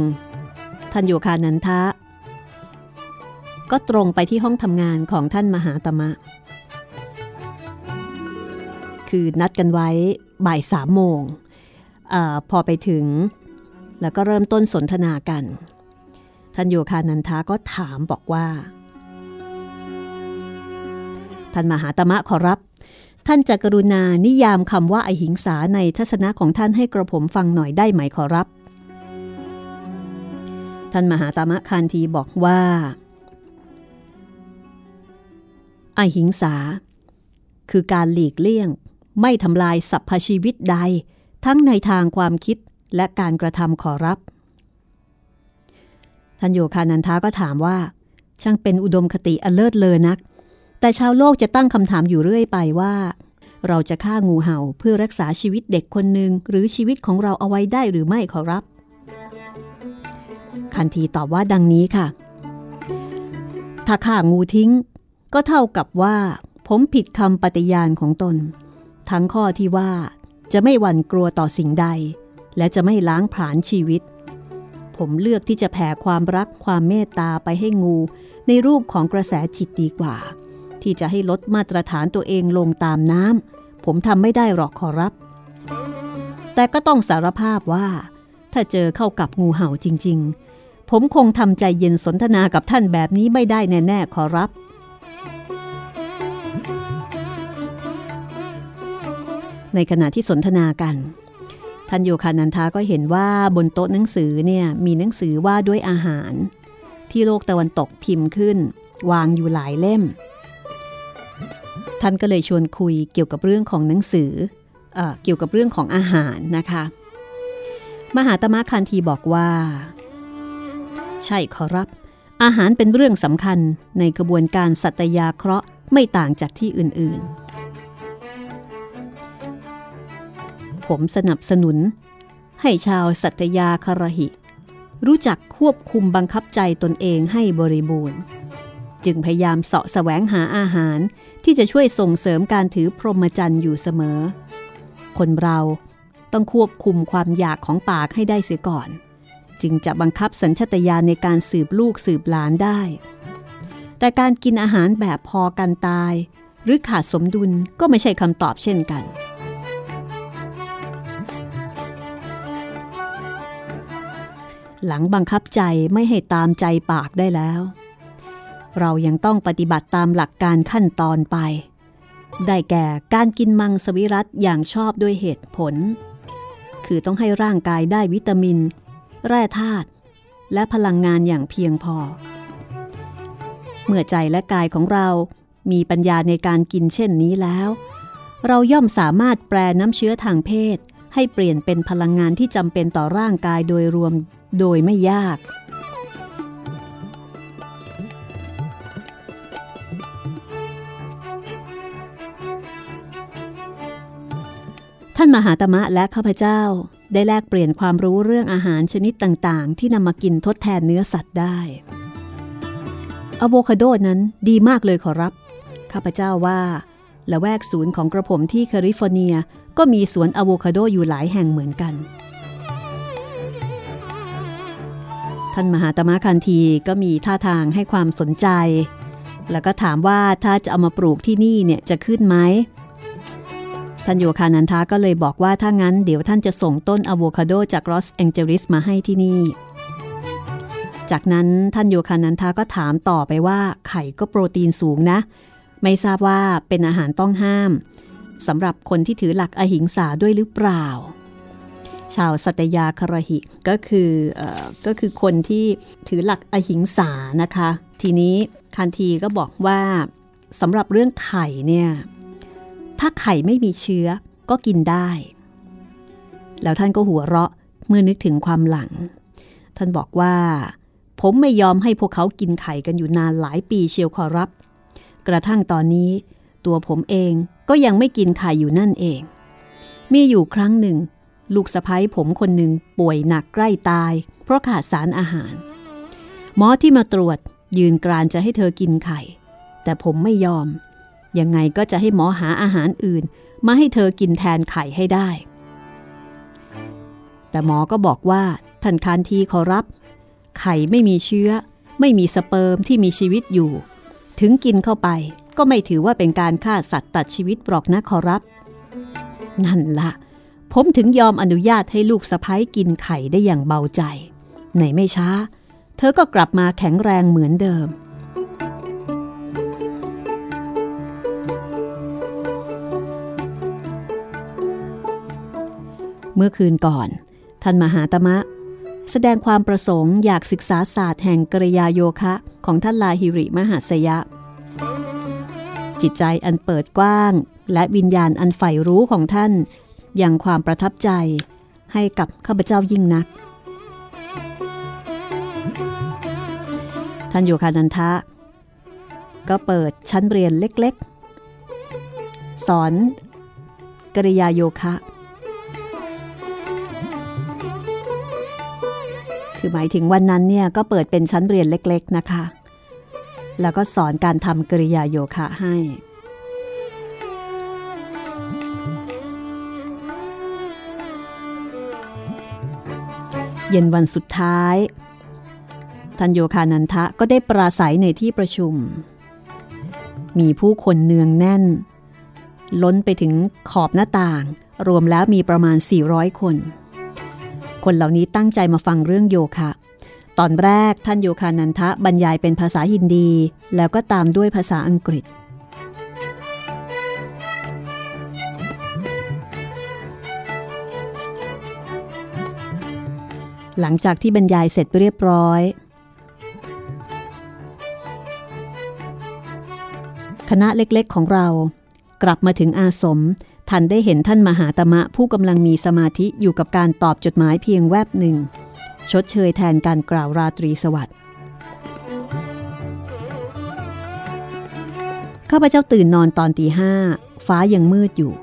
ท่านโยคานันทะ ก็ตรงไปที่ห้องทำงานของท่านมหาตมะ คือนัดกันไว้บ่ายสามโมงอพอไปถึง แล้วก็เริ่มต้นสนทนากัน ท่านโยคานันทาก็ถามบอกว่า ท่านมหาตมะขอรับ ท่านจะกรุณานิยามคำว่าไอหิงสาในทัศนะของท่านให้กระผมฟังหน่อยได้ไหมขอรับ ท่านมหาตมะคานทีบอกว่าไอหิงสา คือการหลีกเลี่ยง ไม่ทำลายสรรพชีวิตใด ทั้งในทางความคิดและการกระทำขอรับ ท่านโยคานันทาก็ถามว่า ช่างเป็นอุดมคติอันเลิศเลอนัก แต่ชาวโลกจะตั้งคำถามอยู่เรื่อยไปว่า เราจะฆ่างูเห่าเพื่อรักษาชีวิตเด็กคนหนึ่งหรือชีวิตของเราเอาไว้ได้หรือไม่ขอรับ คันทีตอบว่าดังนี้ค่ะ ถ้าฆ่างูทิ้ง ก็เท่ากับว่า ผมผิดคำปฏิญาณของตน ทั้งข้อที่ว่าจะไม่หวั่นกลัวต่อสิ่งใด และจะไม่ล้างผลาญชีวิต ผมเลือกที่จะแผ่ความรักความเมตตาไปให้งู ในรูปของกระแสจิตดีกว่า ที่จะให้ลดมาตรฐานตัวเองลงตามน้ำผมทำไม่ได้หรอกขอรับ แต่ก็ต้องสารภาพว่า ถ้าเจอเข้ากับงูเห่าจริง ๆ ผมคงทำใจเย็นสนทนากับท่านแบบนี้ไม่ได้แน่ๆขอรับในขณะที่สนทนากัน ท่านโยคานันทาก็เห็นว่าบนโต๊ะหนังสือเนี่ยมีหนังสือว่าด้วยอาหาร ที่โลกตะวันตกพิมพ์ขึ้น วางอยู่หลายเล่ม ท่านก็เลยชวนคุยเกี่ยวกับเรื่องของหนังสือเออเกี่ยวกับเรื่องของอาหารนะคะ มหาตมะคันทีบอกว่า ใช่ขอรับ อาหารเป็นเรื่องสำคัญในกระบวนการสัตยาเคราะห์ไม่ต่างจากที่อื่นๆ ผมสนับสนุน ให้ชาวสัตยาคารหิ รู้จักควบคุมบังคับใจตนเองให้บริบูรณ์ จึงพยายามเสาะแสวงหาอาหารที่จะช่วยส่งเสริมการถือพรหมจรรย์อยู่เสมอ คนเราต้องควบคุมความอยากของปากให้ได้เสียก่อน จึงจะบังคับสัญชตาตญาณในการสืบลูกสืบหลานได้ แต่การกินอาหารแบบพอกันตาย หรือขาดสมดุลก็ไม่ใช่คำตอบเช่นกัน หลังบังคับใจไม่ให้ตามใจปากได้แล้ว เรายังต้องปฏิบัติตามหลักการขั้นตอนไป ได้แก่การกินมังสวิรัตอย่างชอบด้วยเหตุผล คือต้องให้ร่างกายได้วิตามิน แร่ธาตุและพลังงานอย่างเพียงพอ เมื่อใจและกายของเรามีปัญญาในการกินเช่นนี้แล้ว เราย่อมสามารถแปรน้ำเชื้อทางเพศให้เปลี่ยนเป็นพลังงานที่จำเป็นต่อร่างกายโดยรวม โดยไม่ยาก ท่านมหาตมะและข้าพเจ้าได้แลกเปลี่ยนความรู้เรื่องอาหารชนิดต่างๆ ที่นำมากินทดแทนเนื้อสัตว์ได้อะโวคาโดนั้นดีมากเลยขอรับ ข้าพเจ้าว่าละแวกศูนย์ของกระผมที่แคลิฟอร์เนีย ก็มีสวนอะโวคาโดอยู่หลายแห่งเหมือนกัน ท่านมหาตมะคานทีก็มีท่าทางให้ความสนใจ แล้วก็ถามว่าถ้าจะเอามาปลูกที่นี่เนี่ยจะขึ้นไหมท่านโยคานันทาก็เลยบอกว่าถ้างั้นเดี๋ยวท่านจะส่งต้นอะโวคาโดจากลอสแองเจลิสมาให้ที่นี่ จากนั้นท่านโยคานันทาก็ถามต่อไปว่าไข่ก็โปรตีนสูงนะ ไม่ทราบว่าเป็นอาหารต้องห้ามสำหรับคนที่ถือหลักอหิงสาด้วยหรือเปล่า ชาวสัตยาคารหิก็คืออก็คือคนที่ถือหลักอหิงสานะคะ ทีนี้คันทีก็บอกว่าสำหรับเรื่องไข่เนี่ยถ้าไข่ไม่มีเชื้อก็กินได้ แล้วท่านก็หัวเราะเมื่อนึกถึงความหลัง ท่านบอกว่า ผมไม่ยอมให้พวกเขากินไข่กันอยู่นานหลายปีเชียวขอรับ กระทั่งตอนนี้ ตัวผมเองก็ยังไม่กินไข่อยู่นั่นเอง มีอยู่ครั้งหนึ่ง ลูกสะพ้ยผมคนหนึ่งป่วยหนักใกล้ตาย เพราะขาดสารอาหาร หมอที่มาตรวจยืนกรานจะให้เธอกินไข่ แต่ผมไม่ยอม ยังไงก็จะให้หมอหาอาหารอื่น มาให้เธอกินแทนไข่ให้ได้ แต่หมอก็บอกว่าท่านคานทีขอรับ ไข่ไม่มีเชื้อ ไม่มีสเปิร์มที่มีชีวิตอยู่ ถึงกินเข้าไปก็ไม่ถือว่าเป็นการฆ่าสัตว์ตัดชีวิตปลอกนะขอรับ นั่นละ ผมถึงยอมอนุญาตให้ลูกสะพ้ยกินไข่ได้อย่างเบาใจ ในไม่ช้า เธอก็กลับมาแข็งแรงเหมือนเดิม เมื่อคืนก่อน ท่านมหาตมะ แสดงความประสงค์อยากศึกษาศาสตร์แห่งกริยาโยคะ ของท่านลาหิริมหาสยะ จิตใจอันเปิดกว้าง และวิญญาณอันใฝ่รู้ของท่าน ยังความประทับใจให้กับข้าพเจ้ายิ่งนัก ท่านโยคานันทะ ก็เปิดชั้นเรียนเล็กๆ สอนกริยาโยคะ คือหมายถึงวันนั้นเนี่ยก็เปิดเป็นชั้นเรียนเล็กๆนะคะ แล้วก็สอนการทำกริยาโยคะให้ เย็นวันสุดท้ายท่านโยคานันทะก็ได้ปราศัยในที่ประชุม มีผู้คนเนืองแน่น ล้นไปถึงขอบหน้าต่าง รวมแล้วมีประมาณ 400 คน คนเหล่านี้ตั้งใจมาฟังเรื่องโยคะ ตอนแรกท่านโยคานันทะบรรยายเป็นภาษาฮินดี แล้วก็ตามด้วยภาษาอังกฤษ หลังจากที่บรรยายเสร็จเรียบร้อย คณะเล็กๆของเรา กลับมาถึงอาสม ทันได้เห็นท่านมหาตมะผู้กำลังมีสมาธิอยู่กับการตอบจดหมายเพียงแวบหนึ่ง ชดเชยแทนการกล่าวราตรีสวัสดิ์ข้าพเจ้าตื่นนอนตอนตีห้าฟ้ายังมืดอยู่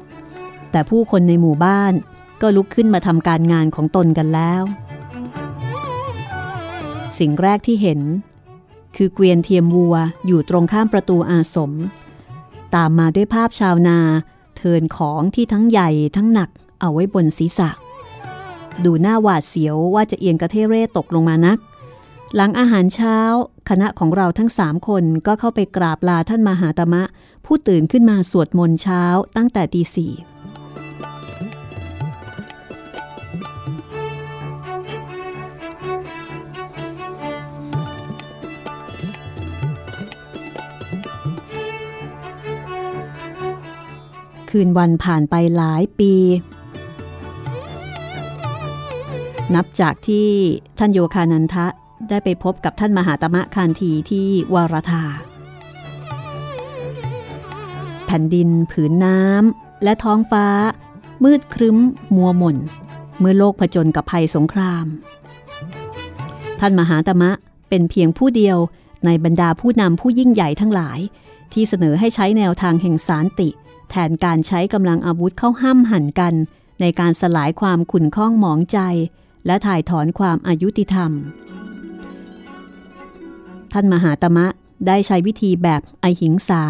แต่ผู้คนในหมู่บ้านก็ลุกขึ้นมาทำการงานของตนกันแล้ว สิ่งแรกที่เห็น คือเกวียนเทียมวัวอยู่ตรงข้ามประตูอาสม ตามมาด้วยภาพชาวนา เทินของที่ทั้งใหญ่ทั้งหนักเอาไว้บนศีรษะ ดูหน้าหวาดเสียวว่าจะเอียงกระเทเร่ตกลงมานัก หลังอาหารเช้า คณะของเราทั้งสามคนก็เข้าไปกราบลาท่านมหาตมะ ผู้ตื่นขึ้นมาสวดมนต์เช้าตั้งแต่ตีสี่ คืนวันผ่านไปหลายปี นับจากที่ท่านโยคานันทะได้ไปพบกับท่านมหาตมะคานทีที่วารธาแผ่นดินผืนน้ำและท้องฟ้า มืดครึ้ม มัวหม่น เมื่อโลกผจญกับภัยสงคราม ท่านมหาตมะเป็นเพียงผู้เดียวในบรรดาผู้นำผู้ยิ่งใหญ่ทั้งหลาย ที่เสนอให้ใช้แนวทางแห่งสารติ แทนการใช้กำลังอาวุธเข้าห้ามหันกัน ในการสลายความขุ่นข้องหมองใจ และถ่ายถอนความอายุติธรรม ท่านมหาตมะได้ใช้วิธีแบบไอหิงสา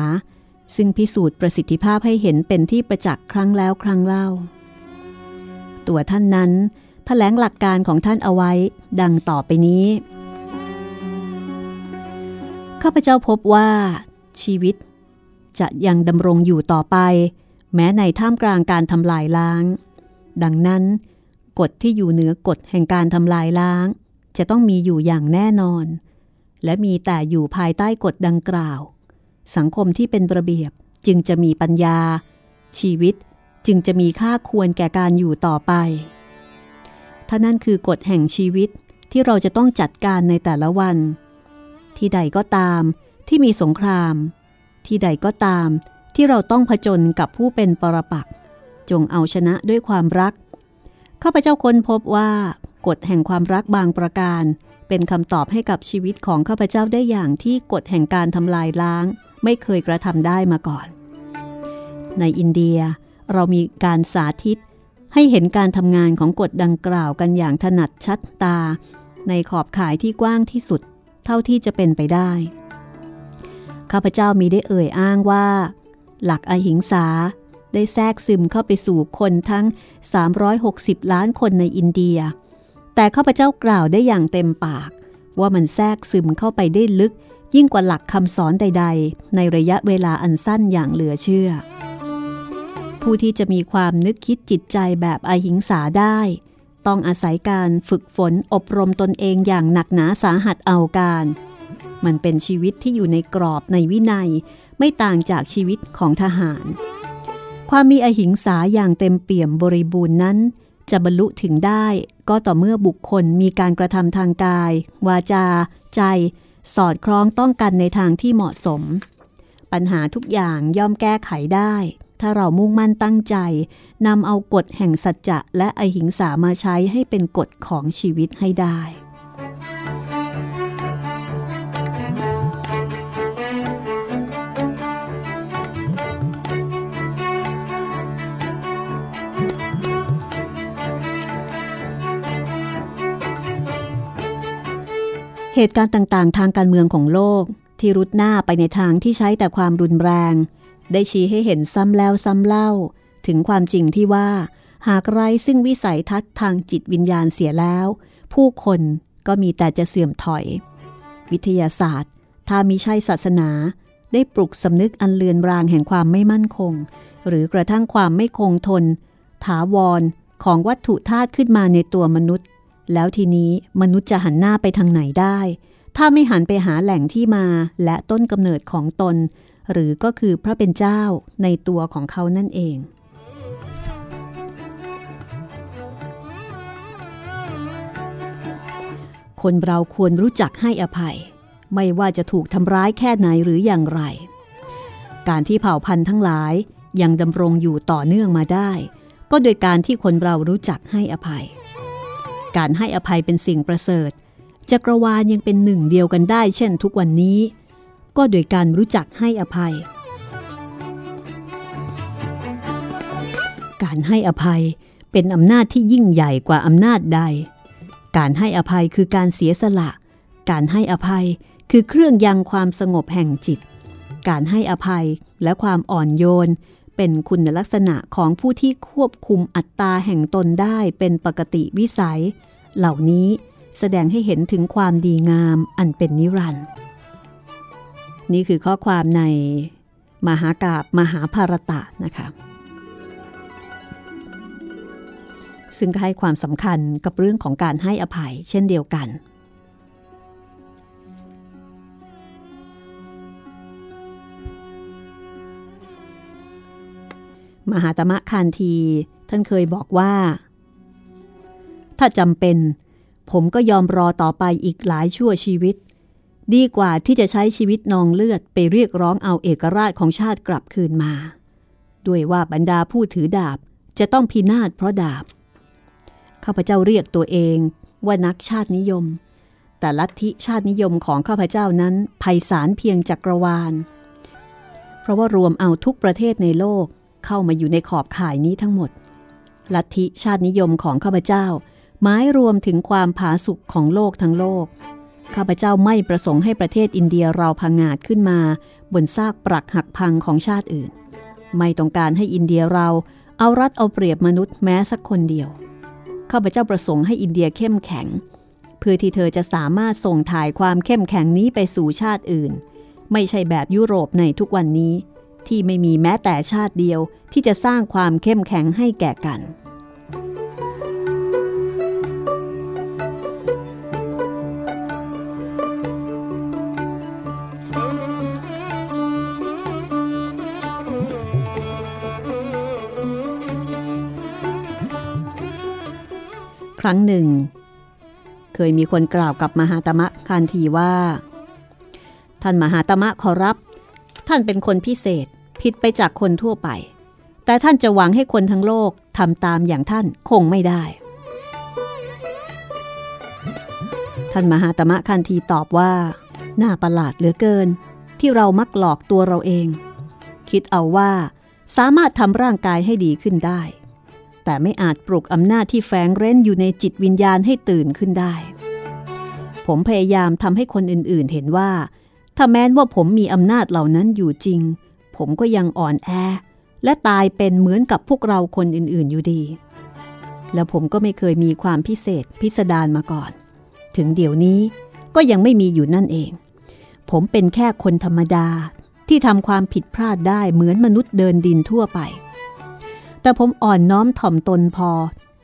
ซึ่งพิสูจน์ประสิทธิภาพให้เห็นเป็นที่ประจักษ์ครั้งแล้วครั้งเล่า ตัวท่านนั้นแถลงหลักการของท่านเอาไว้ ดังต่อไปนี้ ข้าพเจ้าพบว่า ชีวิต จะยังดำรงอยู่ต่อไป แม้ในท่ามกลางการทำลายล้าง ดังนั้น กฎที่อยู่เหนือกฎแห่งการทำลายล้าง จะต้องมีอยู่อย่างแน่นอน และมีแต่อยู่ภายใต้กฎดังกล่าว สังคมที่เป็นระเบียบจึงจะมีปัญญา ชีวิตจึงจะมีค่าควรแก่การอยู่ต่อไป ถ้านั่นคือกฎแห่งชีวิตที่เราจะต้องจัดการในแต่ละวัน ที่ใดก็ตามที่มีสงคราม ที่ใดก็ตามที่เราต้องผจญกับผู้เป็นปรปักจงเอาชนะด้วยความรัก ข้าพเจ้าค้นพบว่ากฎแห่งความรักบางประการ เป็นคำตอบให้กับชีวิตของข้าพเจ้าได้อย่างที่กฎแห่งการทำลายล้าง ไม่เคยกระทำได้มาก่อน ในอินเดียเรามีการสาธิต ให้เห็นการทำงานของกฎดังกล่าวกันอย่างถนัดชัดตา ในขอบข่ายที่กว้างที่สุด เท่าที่จะเป็นไปได้ ข้าพเจ้ามีได้เอ่ยอ้างว่า หลักอหิงสาได้แทรกซึมเข้าไปสู่คนทั้ง 360 ล้านคนในอินเดีย แต่ข้าพเจ้ากล่าวได้อย่างเต็มปาก ว่ามันแทรกซึมเข้าไปได้ลึก ยิ่งกว่าหลักคำสอนใด ๆ ในระยะเวลาอันสั้นอย่างเหลือเชื่อ ผู้ที่จะมีความนึกคิดจิตใจแบบอหิงสาได้ ต้องอาศัยการฝึกฝนอบรมตนเองอย่างหนักหนาสาหัสเอาการ มันเป็นชีวิตที่อยู่ในกรอบในวินัย ไม่ต่างจากชีวิตของทหาร ความมีอหิงสาอย่างเต็มเปี่ยมบริบูรณ์นั้น จะบรรลุถึงได้ก็ต่อเมื่อบุคคลมีการกระทำทางกาย วาจา ใจ สอดคล้องต้องกันในทางที่เหมาะสม ปัญหาทุกอย่างย่อมแก้ไขได้ ถ้าเรามุ่งมั่นตั้งใจนำเอากฎแห่งสัจจะและอหิงสามาใช้ให้เป็นกฎของชีวิตให้ได้ เหตุการณ์ต่างๆ ทางการเมืองของโลกที่รุดหน้าไปในทางที่ใช้แต่ความรุนแรง ได้ชี้ให้เห็นซ้ำแล้วซ้ำเล่า ถึงความจริงที่ว่า หากไรซึ่งวิสัยทัศน์ทางจิตวิญญาณเสียแล้ว ผู้คนก็มีแต่จะเสื่อมถอย วิทยาศาสตร์ ถ้ามิใช่ศาสนา ได้ปลุกสำนึกอันเลือนรางแห่งความไม่มั่นคง หรือกระทั่งความไม่คงทน ถาวรของวัตถุธาตุขึ้นมาในตัวมนุษย์ แล้วทีนี้มนุษย์จะหันหน้าไปทางไหนได้ ถ้าไม่หันไปหาแหล่งที่มาและต้นกำเนิดของตน หรือก็คือพระเป็นเจ้าในตัวของเขานั่นเอง คนเราควรรู้จักให้อภัย ไม่ว่าจะถูกทำร้ายแค่ไหนหรืออย่างไร การที่เผ่าพันธุ์ทั้งหลายยังดำรงอยู่ต่อเนื่องมาได้ ก็โดยการที่คนเรารู้จักให้อภัย การให้อภัยเป็นสิ่งประเสริฐจักรวาลยังเป็นหนึ่งเดียวกันได้ เช่นทุกวันนี้ ก็โดยการรู้จักให้อภัย การให้อภัยเป็นอำนาจที่ยิ่งใหญ่กว่าอำนาจใด การให้อภัยคือการเสียสละ การให้อภัยคือเครื่องยังความสงบแห่งจิต การให้อภัยและความอ่อนโยน เป็นคุณลักษณะของผู้ที่ควบคุมอัตตาแห่งตนได้เป็นปกติวิสัย เหล่านี้แสดงให้เห็นถึงความดีงามอันเป็นนิรันดร์นี่คือข้อความในมหากาบมหาภารตะนะคะซึ่งก็ให้ความสำคัญกับเรื่องของการให้อภัยเช่นเดียวกัน มหาตมะคานทีท่านเคยบอกว่า ถ้าจำเป็น ผมก็ยอมรอต่อไปอีกหลายชั่วชีวิต ดีกว่าที่จะใช้ชีวิตนองเลือดไปเรียกร้องเอาเอกราชของชาติกลับคืนมา ด้วยว่าบรรดาผู้ถือดาบจะต้องพินาศเพราะดาบ ข้าพเจ้าเรียกตัวเองว่านักชาตินิยม แต่ลัทธิชาตินิยมของข้าพเจ้านั้นไพศาลเพียงจักรวาล เพราะว่ารวมเอาทุกประเทศในโลก เข้ามาอยู่ในขอบข่ายนี้ทั้งหมด ลัทธิชาตินิยมของข้าพเจ้า หมายรวมถึงความผาสุกของโลกทั้งโลก ข้าพเจ้าไม่ประสงค์ให้ประเทศอินเดียเราพังงาดขึ้นมา บนซากปรักหักพังของชาติอื่น ไม่ต้องการให้อินเดียเราเอารัดเอาเปรียบมนุษย์แม้สักคนเดียว ข้าพเจ้าประสงค์ให้อินเดียเข้มแข็ง เพื่อที่เธอจะสามารถส่งถ่ายความเข้มแข็งนี้ไปสู่ชาติอื่น ไม่ใช่แบบยุโรปในทุกวันนี้ ที่ไม่มีแม้แต่ชาติเดียวที่จะสร้างความเข้มแข็งให้แก่กัน ครั้งหนึ่ง เคยมีคนกล่าวกับมหาตมะคานทีว่า ท่านมหาตมะขอรับ ท่านเป็นคนพิเศษ ผิดไปจากคนทั่วไป แต่ท่านจะหวังให้คนทั้งโลกทำตามอย่างท่านคงไม่ได้ ท่านมหาตมะคันทีตอบว่า น่าประหลาดเหลือเกิน ที่เรามักหลอกตัวเราเอง คิดเอาว่า สามารถทำร่างกายให้ดีขึ้นได้ แต่ไม่อาจปลุกอำนาจที่แฝงเร้นอยู่ในจิตวิญญาณให้ตื่นขึ้นได้ ผมพยายามทำให้คนอื่นๆเห็นว่าถ้าแม้นว่าผมมีอำนาจเหล่านั้นอยู่จริง ผมก็ยังอ่อนแอ และตายเป็นเหมือนกับพวกเราคนอื่นๆอยู่ดี แล้วผมก็ไม่เคยมีความพิเศษพิสดารมาก่อน ถึงเดี๋ยวนี้ก็ยังไม่มีอยู่นั่นเอง ผมเป็นแค่คนธรรมดาที่ทำความผิดพลาดได้เหมือนมนุษย์เดินดินทั่วไป แต่ผมอ่อนน้อมถ่อมตนพอ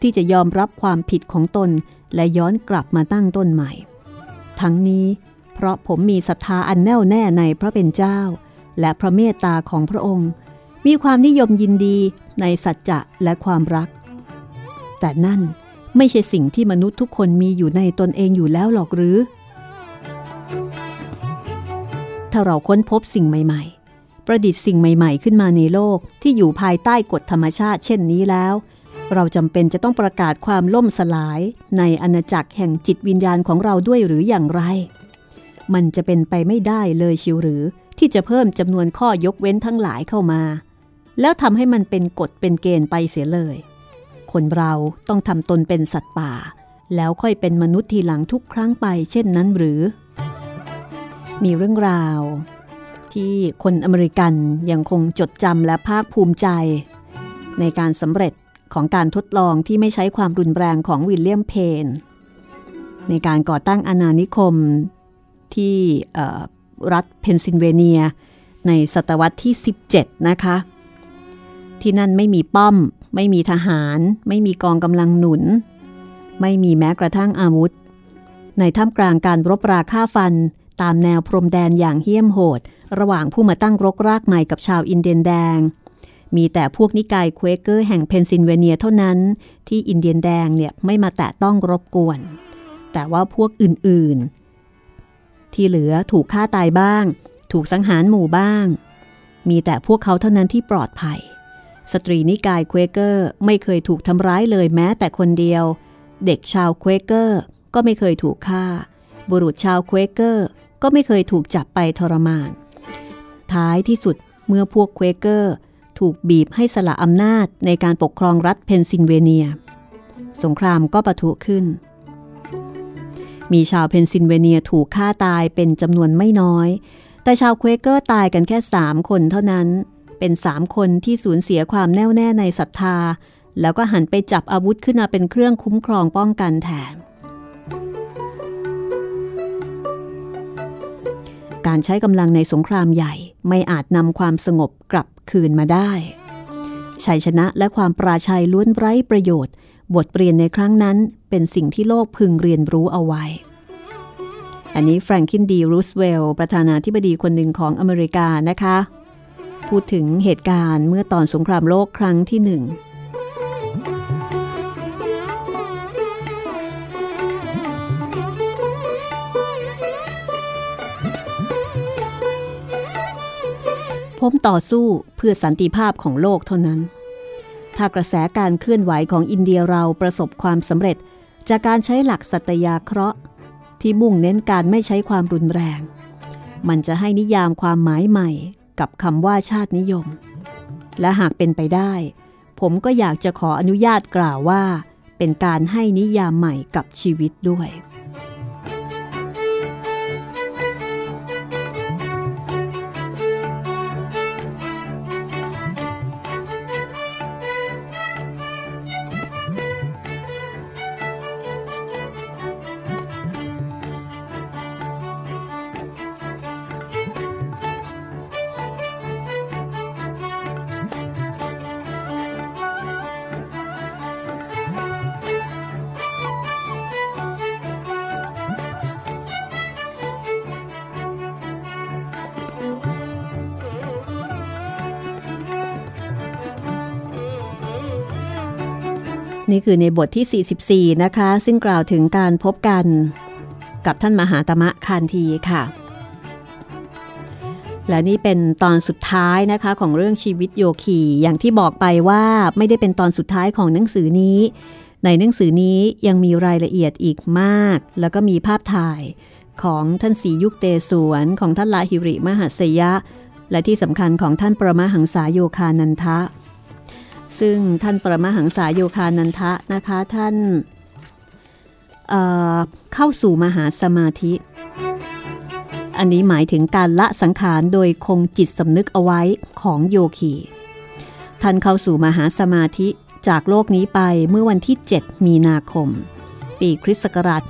ที่จะยอมรับความผิดของตน และย้อนกลับมาตั้งต้นใหม่ ทั้งนี้เพราะผมมีศรัทธาอันแน่วแน่ในพระเป็นเจ้า และพระเมตตาของพระองค์ มีความนิยมยินดีในสัจจะและความรัก แต่นั่นไม่ใช่สิ่งที่มนุษย์ทุกคนมีอยู่ในตนเองอยู่แล้วหรอกหรือ ถ้าเราค้นพบสิ่งใหม่ๆ ประดิษฐ์สิ่งใหม่ๆ ขึ้นมาในโลกที่อยู่ภายใต้กฎธรรมชาติ เช่นนี้แล้ว เราจำเป็นจะต้องประกาศความล่มสลายในอาณาจักรแห่งจิตวิญญาณของเราด้วยหรืออย่างไร มันจะเป็นไปไม่ได้เลยชิวหรือ ที่จะเพิ่มจำนวนข้อยกเว้นทั้งหลายเข้ามา แล้วทำให้มันเป็นกฎเป็นเกณฑ์ไปเสียเลย คนเราต้องทำตนเป็นสัตว์ป่า แล้วค่อยเป็นมนุษย์ทีหลังทุกครั้งไป เช่นนั้นหรือ มีเรื่องราว ที่คนอเมริกันยังคงจดจำและภาคภูมิใจ ในการสำเร็จของการทดลองที่ไม่ใช้ความรุนแรงของวิลเลียมเพนในการก่อตั้งอาณานิคมที่รัฐเพนซิลเวเนีย ในศตวรรษที่ 17 นะคะ ที่นั่นไม่มีป้อม ไม่มีทหาร ไม่มีกองกำลังหนุน ไม่มีแม้กระทั่งอาวุธ ในท่ามกลางการรบราฆ่าฟันตามแนวพรมแดนอย่างเหี้ยมโหด ระหว่างผู้มาตั้งรกรากใหม่กับชาวอินเดียนแดง มีแต่พวกนิกายเควเกอร์แห่งเพนซิลเวเนียเท่านั้นที่อินเดียนแดงเนี่ยไม่มาแตะต้องรบกวน แต่ว่าพวกอื่น ที่เหลือถูกฆ่าตายบ้าง ถูกสังหารหมู่บ้าง มีแต่พวกเขาเท่านั้นที่ปลอดภัย สตรีนิกายเควเกอร์ไม่เคยถูกทำร้ายเลยแม้แต่คนเดียว เด็กชาวเควเกอร์ก็ไม่เคยถูกฆ่า บุรุษชาวเควเกอร์ก็ไม่เคยถูกจับไปทรมาน ท้ายที่สุดเมื่อพวกเควเกอร์ถูกบีบให้สละอำนาจในการปกครองรัฐเพนซิลเวเนีย สงครามก็ปะทุขึ้น มีชาวเพนซิลเวเนียถูกฆ่าตายเป็นจำนวนไม่น้อย แต่ชาวเควเกอร์ตายกันแค่สามคนเท่านั้น เป็นสามคนที่สูญเสียความแน่วแน่ในศรัทธา แล้วก็หันไปจับอาวุธขึ้นมาเป็นเครื่องคุ้มครองป้องกันแทน การใช้กำลังในสงครามใหญ่ไม่อาจนำความสงบกลับคืนมาได้ชัยชนะและความปราชัยล้วนไร้ประโยชน์ บทเรียนในครั้งนั้นเป็นสิ่งที่โลกพึงเรียนรู้เอาไว้ อันนี้แฟรงคินดีรูสเวลล์ประธานาธิบดีคนหนึ่งของอเมริกานะคะ พูดถึงเหตุการณ์เมื่อตอนสงครามโลกครั้งที่หนึ่งผมต่อสู้เพื่อสันติภาพของโลกเท่านั้น ถ้ากระแสการเคลื่อนไหวของอินเดียเราประสบความสำเร็จ จากการใช้หลักสัตยาเคราะห์ ที่มุ่งเน้นการไม่ใช้ความรุนแรง มันจะให้นิยามความหมายใหม่กับคำว่าชาตินิยม และหากเป็นไปได้ ผมก็อยากจะขออนุญาตกล่าวว่า เป็นการให้นิยามใหม่กับชีวิตด้วย นี่คือในบทที่ 44 นะคะ ซึ่งกล่าวถึงการพบกันกับท่านมหาตมะคานทีค่ะ และนี่เป็นตอนสุดท้ายนะคะของเรื่องชีวิตโยคีอย่างที่บอกไปว่าไม่ได้เป็นตอนสุดท้ายของหนังสือนี้ ในหนังสือนี้ยังมีรายละเอียดอีกมาก แล้วก็มีภาพถ่ายของท่านสียุคเตสวนของท่านลาหิริมหัสยะ และที่สำคัญของท่านประมหังสาโยคานันทะ ซึ่งท่านประมหังสายโยคานันทะนะคะท่านเเข้าสู่มหาสมาธิ อันนี้หมายถึงการละสังขารโดยคงจิตสำนึกเอาไว้ของโยคี ท่านเข้าสู่มหาสมาธิจากโลกนี้ไปเมื่อวันที่ 7 มีนาคม ปีคริสต์ศักราช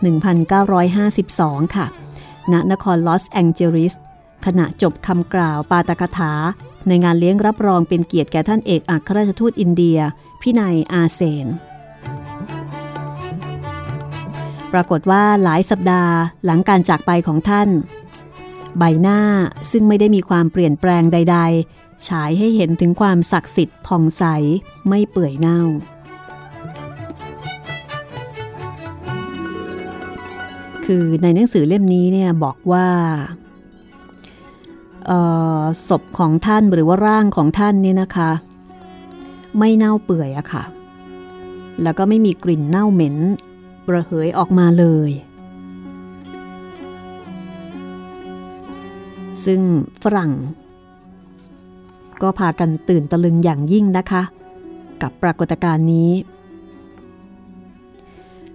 1952 ค่ะ ณ นครลอสแองเจลิสขณะจบคำกล่าวปาตกถา ในงานเลี้ยงรับรองเป็นเกียรติแก่ท่านเอกอัครราชทูตอินเดีย พินัยอาเซน ปรากฏว่าหลายสัปดาห์หลังการจากไปของท่าน ใบหน้าซึ่งไม่ได้มีความเปลี่ยนแปลงใด ๆ ฉายให้เห็นถึงความศักดิ์สิทธิ์ผ่องใสไม่เปื่อยเน่าคือในหนังสือเล่มนี้เนี่ยบอกว่า ศพของท่านหรือว่าร่างของท่านเนี่ยนะคะ ไม่เน่าเปื่อยอะค่ะ แล้วก็ไม่มีกลิ่นเน่าเหม็นระเหยออกมาเลย ซึ่งฝรั่ง ก็พากันตื่นตะลึงอย่างยิ่งนะคะ กับปรากฏการณ์นี้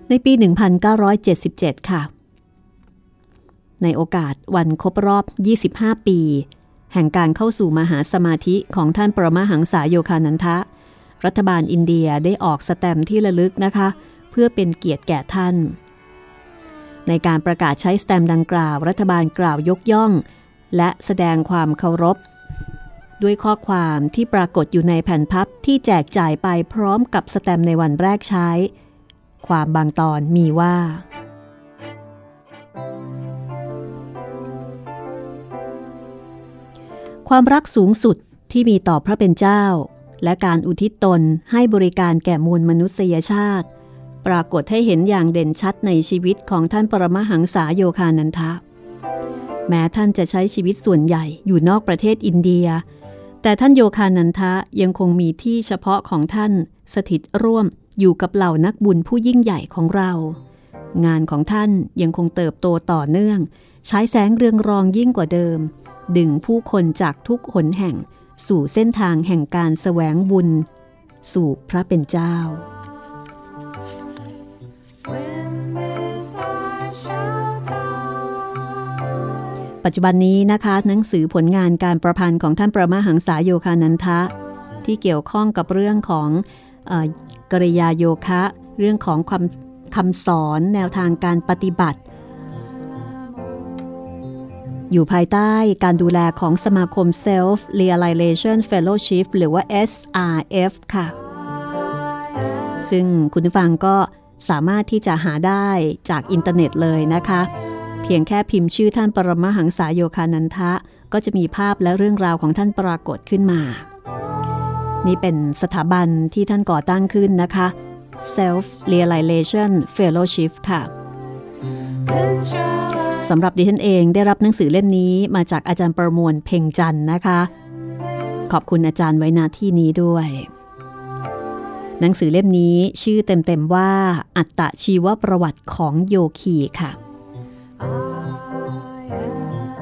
ในปี 1977 ค่ะ ในโอกาสวันครบรอบ 25 ปี แห่งการเข้าสู่มหาสมาธิของท่านปรมาหังษาโยคานันทะ รัฐบาลอินเดียได้ออกสแตมที่ระลึกนะคะ เพื่อเป็นเกียรติแก่ท่าน ในการประกาศใช้สแตมดังกล่าว รัฐบาลกล่าวยกย่อง และแสดงความเคารพ ด้วยข้อความที่ปรากฏอยู่ในแผ่นพับที่แจกจ่ายไปพร้อมกับสแตมในวันแรกใช้ ความบางตอนมีว่า ความรักสูงสุดที่มีต่อพระเป็นเจ้า และการอุทิศตนให้บริการแก่มวลมนุษยชาติ ปรากฏให้เห็นอย่างเด่นชัดในชีวิตของท่านปรมหังษาโยคานันทะ แม้ท่านจะใช้ชีวิตส่วนใหญ่อยู่นอกประเทศอินเดีย แต่ท่านโยคานันทะยังคงมีที่เฉพาะของท่านสถิตร่วมอยู่กับเหล่านักบุญผู้ยิ่งใหญ่ของเรา งานของท่านยังคงเติบโตต่อเนื่อง ใช้แสงเรืองรองยิ่งกว่าเดิม ดึงผู้คนจากทุกหนแห่งสู่เส้นทางแห่งการแสวงบุญ สู่พระเป็นเจ้า ปัจจุบันนี้นะคะ หนังสือผลงานการประพันธ์ของท่านประมาหังษาโยคานันทะ ที่เกี่ยวข้องกับเรื่องของอกริยาโยคะ เรื่องของคำคำสอนแนวทางการปฏิบัติ อยู่ภายใต้การดูแลของสมาคม Self Realization Fellowship หรือว่า SRF ค่ะ ซึ่งคุณผู้ฟังก็สามารถที่จะหาได้จากอินเทอร์เน็ตเลยนะคะ เพียงแค่พิมพ์ชื่อท่านปรมหังสาโยคานันทะ ก็จะมีภาพและเรื่องราวของท่านปรากฏขึ้นมา นี่เป็นสถาบันที่ท่านก่อตั้งขึ้นนะคะ Self Realization Fellowship ค่ะ สำหรับดิฉันเองได้รับหนังสือเล่มนี้มาจากอาจารย์ประมวลเพ็งจันทร์นะคะ ขอบคุณอาจารย์ไว้ณที่นี้ด้วย หนังสือเล่มนี้ชื่อเต็มๆว่า อัตตะชีวประวัติของโยคีค่ะ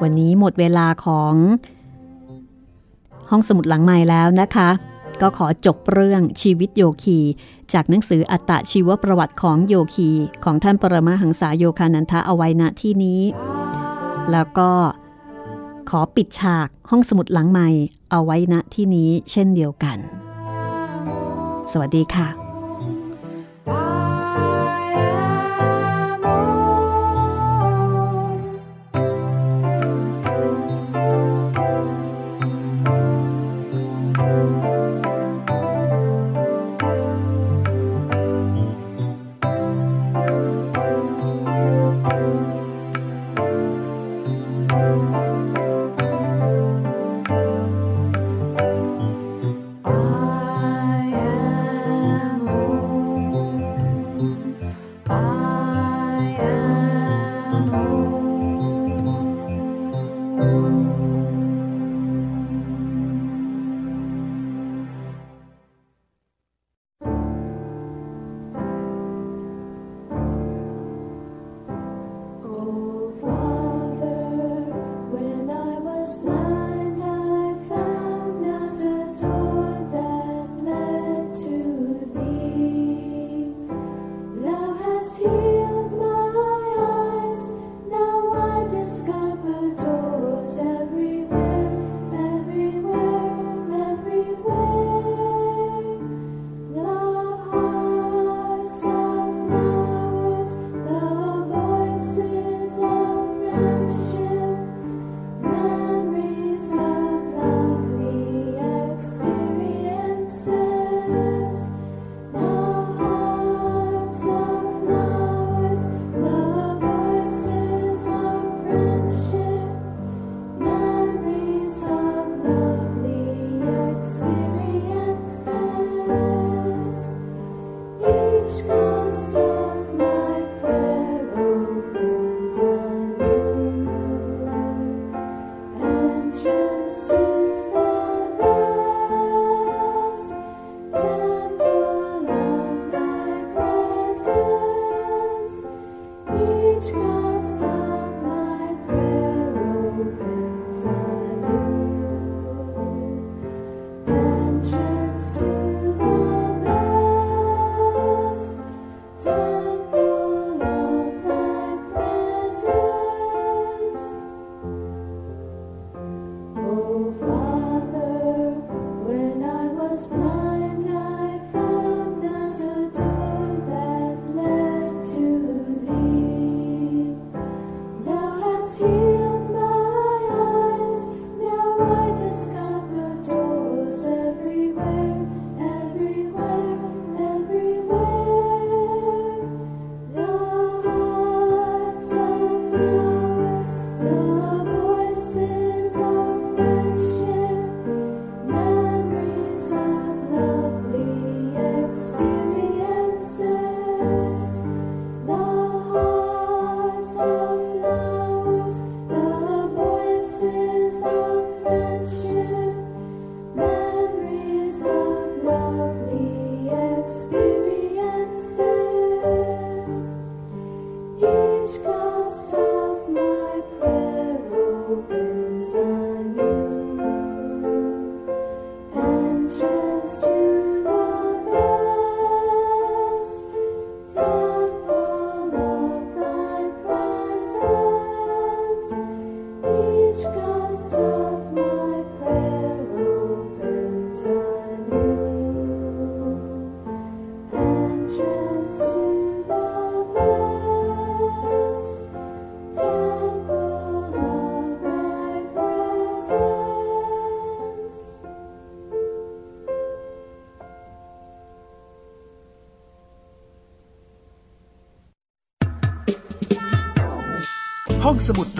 วันนี้หมดเวลาของห้องสมุดหลังใหม่แล้วนะคะ ก็ขอจบเรื่องชีวิตโยคี จากหนังสืออัตตชีวประวัติของโยคีของท่านปรมาหังษาโยคานันทะเอาไว้ณที่นี้ แล้วก็ขอปิดฉากห้องสมุดหลังใหม่เอาไว้ณที่นี้เช่นเดียวกัน สวัสดีค่ะ